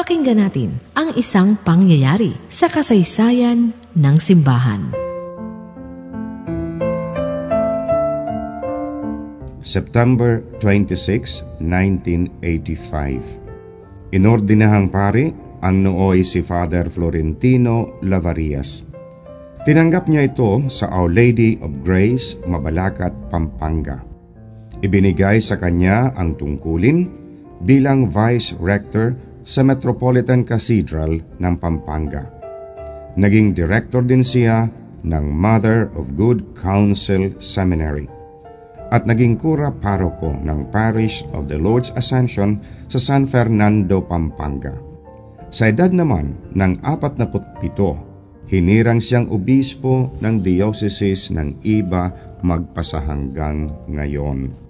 Pakinggan natin ang isang pangyayari sa kasaysayan ng simbahan. September 26, 1985 Inordinahang pari ang nooy si Father Florentino Lavarias. Tinanggap niya ito sa Our Lady of Grace, Mabalacat, Pampanga. Ibinigay sa kanya ang tungkulin bilang Vice Rector sa Metropolitan Cathedral ng Pampanga. Naging director din siya ng Mother of Good Counsel Seminary at naging kura paroko ng Parish of the Lord's Ascension sa San Fernando, Pampanga. Sa edad naman ng 47, hinirang siyang obispo ng diocese ng Iba magpasahanggang ngayon.